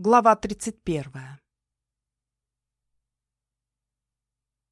Глава 31.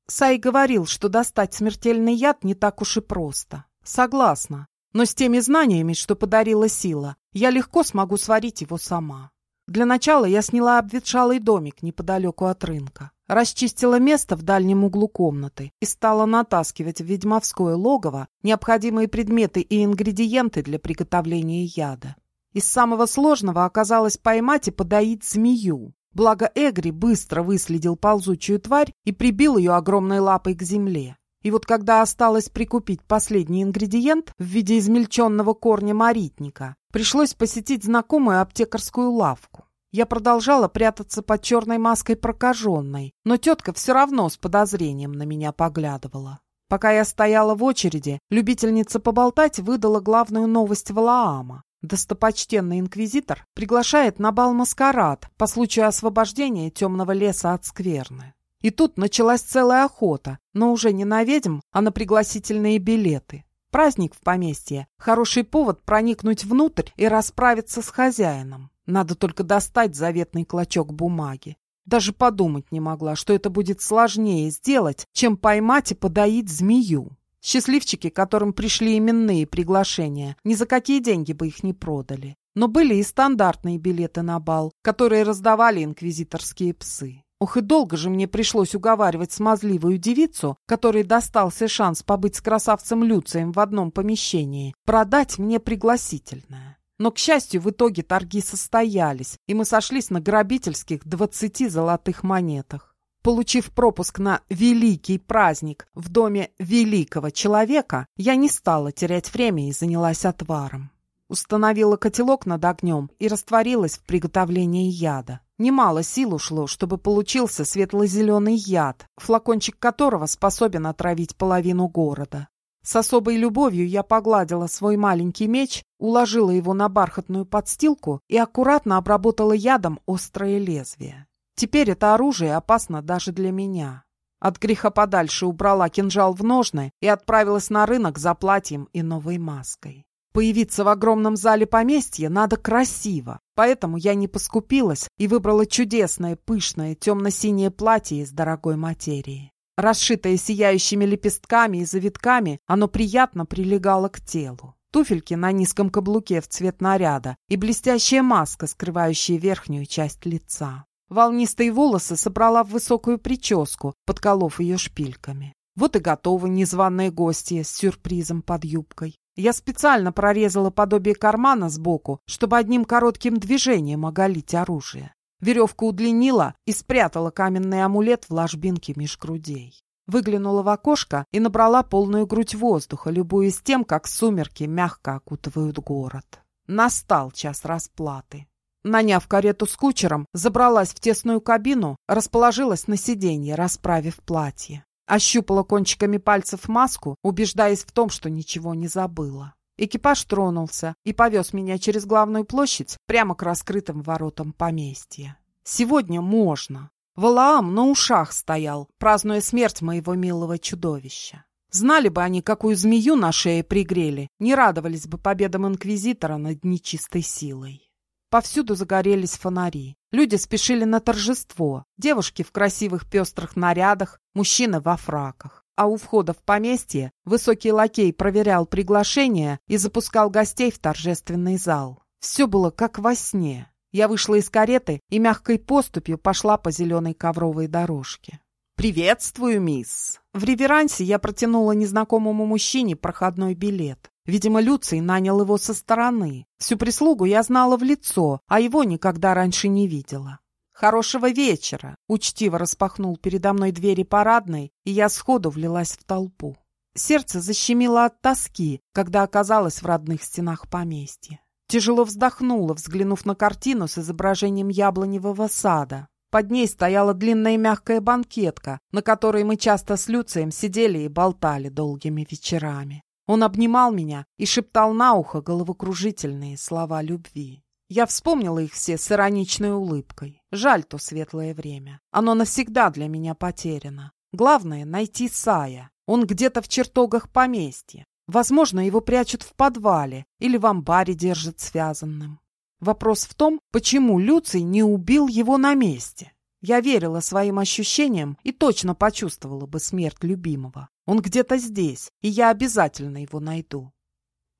Сай говорил, что достать смертельный яд не так уж и просто. Согласна. Но с теми знаниями, что подарила сила, я легко смогу сварить его сама. Для начала я сняла обветшалый домик неподалеку от рынка, расчистила место в дальнем углу комнаты и стала натаскивать в ведьмовское логово необходимые предметы и ингредиенты для приготовления яда. Из самого сложного оказалось поймать и подоить змею. Благо Эгри быстро выследил ползучую тварь и прибил ее огромной лапой к земле. И вот когда осталось прикупить последний ингредиент в виде измельченного корня маритника, пришлось посетить знакомую аптекарскую лавку. Я продолжала прятаться под черной маской прокаженной, но тетка все равно с подозрением на меня поглядывала. Пока я стояла в очереди, любительница поболтать выдала главную новость Валаама. Достопочтенный инквизитор приглашает на бал маскарад по случаю освобождения темного леса от скверны. И тут началась целая охота, но уже не на ведьм, а на пригласительные билеты. Праздник в поместье – хороший повод проникнуть внутрь и расправиться с хозяином. Надо только достать заветный клочок бумаги. Даже подумать не могла, что это будет сложнее сделать, чем поймать и подоить змею. Счастливчики, которым пришли именные приглашения, ни за какие деньги бы их не продали. Но были и стандартные билеты на бал, которые раздавали инквизиторские псы. Ох и долго же мне пришлось уговаривать смазливую девицу, которой достался шанс побыть с красавцем Люцием в одном помещении, продать мне пригласительное. Но, к счастью, в итоге торги состоялись, и мы сошлись на грабительских двадцати золотых монетах. Получив пропуск на великий праздник в доме великого человека, я не стала терять время и занялась отваром. Установила котелок над огнем и растворилась в приготовлении яда. Немало сил ушло, чтобы получился светло-зеленый яд, флакончик которого способен отравить половину города. С особой любовью я погладила свой маленький меч, уложила его на бархатную подстилку и аккуратно обработала ядом острое лезвие. Теперь это оружие опасно даже для меня. От греха подальше убрала кинжал в ножны и отправилась на рынок за платьем и новой маской. Появиться в огромном зале поместья надо красиво, поэтому я не поскупилась и выбрала чудесное, пышное, темно-синее платье из дорогой материи. Расшитое сияющими лепестками и завитками, оно приятно прилегало к телу. Туфельки на низком каблуке в цвет наряда и блестящая маска, скрывающая верхнюю часть лица. Волнистые волосы собрала в высокую прическу, подколов ее шпильками. Вот и готовы незваные гости с сюрпризом под юбкой. Я специально прорезала подобие кармана сбоку, чтобы одним коротким движением оголить оружие. Веревку удлинила и спрятала каменный амулет в ложбинке меж грудей. Выглянула в окошко и набрала полную грудь воздуха, любуясь тем, как сумерки мягко окутывают город. Настал час расплаты. Наняв карету с кучером, забралась в тесную кабину, расположилась на сиденье, расправив платье. Ощупала кончиками пальцев маску, убеждаясь в том, что ничего не забыла. Экипаж тронулся и повез меня через главную площадь прямо к раскрытым воротам поместья. Сегодня можно. Валаам на ушах стоял, празднуя смерть моего милого чудовища. Знали бы они, какую змею на шее пригрели, не радовались бы победам инквизитора над нечистой силой. Повсюду загорелись фонари. Люди спешили на торжество. Девушки в красивых пестрых нарядах, мужчины во фраках. А у входа в поместье высокий лакей проверял приглашение и запускал гостей в торжественный зал. Все было как во сне. Я вышла из кареты и мягкой поступью пошла по зеленой ковровой дорожке. «Приветствую, мисс!» В реверансе я протянула незнакомому мужчине проходной билет. Видимо, Люций нанял его со стороны. Всю прислугу я знала в лицо, а его никогда раньше не видела. «Хорошего вечера!» — учтиво распахнул передо мной двери парадной, и я сходу влилась в толпу. Сердце защемило от тоски, когда оказалась в родных стенах поместья. Тяжело вздохнула, взглянув на картину с изображением яблоневого сада. Под ней стояла длинная мягкая банкетка, на которой мы часто с Люцием сидели и болтали долгими вечерами. Он обнимал меня и шептал на ухо головокружительные слова любви. Я вспомнила их все с ироничной улыбкой. Жаль то светлое время. Оно навсегда для меня потеряно. Главное — найти Сая. Он где-то в чертогах поместья. Возможно, его прячут в подвале или в амбаре держат связанным. Вопрос в том, почему Люций не убил его на месте. Я верила своим ощущениям и точно почувствовала бы смерть любимого. Он где-то здесь, и я обязательно его найду.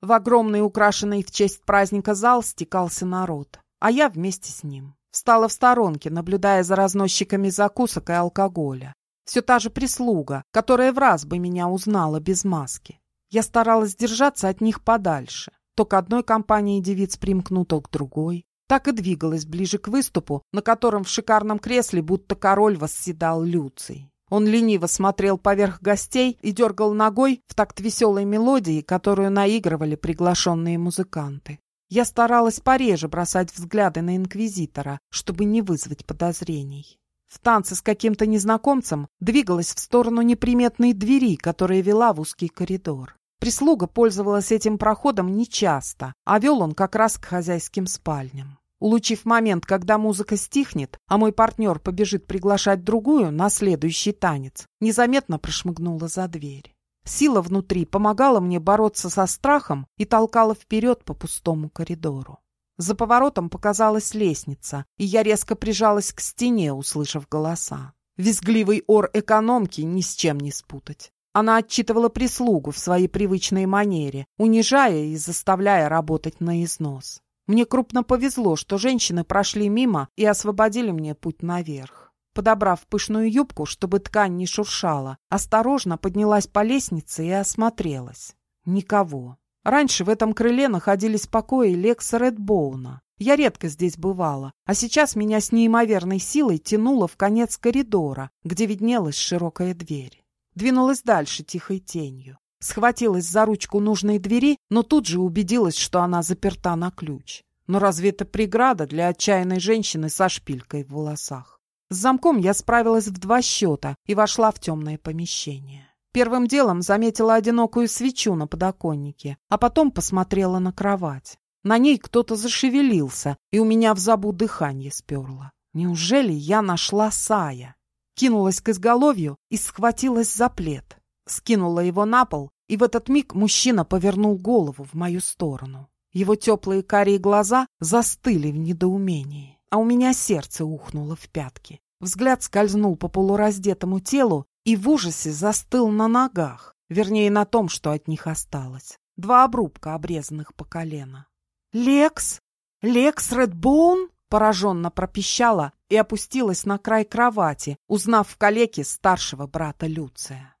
В огромный украшенный в честь праздника зал стекался народ, а я вместе с ним. Встала в сторонке, наблюдая за разносчиками закусок и алкоголя. Все та же прислуга, которая в раз бы меня узнала без маски. Я старалась держаться от них подальше. То к одной компании девиц примкну, то к другой. Так и двигалась ближе к выступу, на котором в шикарном кресле будто король восседал Люций. Он лениво смотрел поверх гостей и дергал ногой в такт веселой мелодии, которую наигрывали приглашенные музыканты. Я старалась пореже бросать взгляды на инквизитора, чтобы не вызвать подозрений. В танце с каким-то незнакомцем двигалась в сторону неприметной двери, которая вела в узкий коридор. Прислуга пользовалась этим проходом нечасто, а вел он как раз к хозяйским спальням. Улучив момент, когда музыка стихнет, а мой партнер побежит приглашать другую на следующий танец, незаметно прошмыгнула за дверь. Сила внутри помогала мне бороться со страхом и толкала вперед по пустому коридору. За поворотом показалась лестница, и я резко прижалась к стене, услышав голоса. Визгливый ор экономки ни с чем не спутать. Она отчитывала прислугу в своей привычной манере, унижая и заставляя работать на износ. Мне крупно повезло, что женщины прошли мимо и освободили мне путь наверх. Подобрав пышную юбку, чтобы ткань не шуршала, осторожно поднялась по лестнице и осмотрелась. Никого. Раньше в этом крыле находились покои Лекса Редбоуна. Я редко здесь бывала, а сейчас меня с неимоверной силой тянуло в конец коридора, где виднелась широкая дверь. Двинулась дальше тихой тенью. Схватилась за ручку нужной двери, но тут же убедилась, что она заперта на ключ. Но разве это преграда для отчаянной женщины со шпилькой в волосах? С замком я справилась в два счета и вошла в темное помещение. Первым делом заметила одинокую свечу на подоконнике, а потом посмотрела на кровать. На ней кто-то зашевелился, и у меня в забу дыхание сперло. Неужели я нашла Сая? Кинулась к изголовью и схватилась за плед скинула его на пол, и в этот миг мужчина повернул голову в мою сторону. Его теплые карие глаза застыли в недоумении, а у меня сердце ухнуло в пятки. Взгляд скользнул по полураздетому телу и в ужасе застыл на ногах, вернее, на том, что от них осталось. Два обрубка, обрезанных по колено. «Лекс? Лекс Редбоун?» пораженно пропищала и опустилась на край кровати, узнав в калеке старшего брата Люция.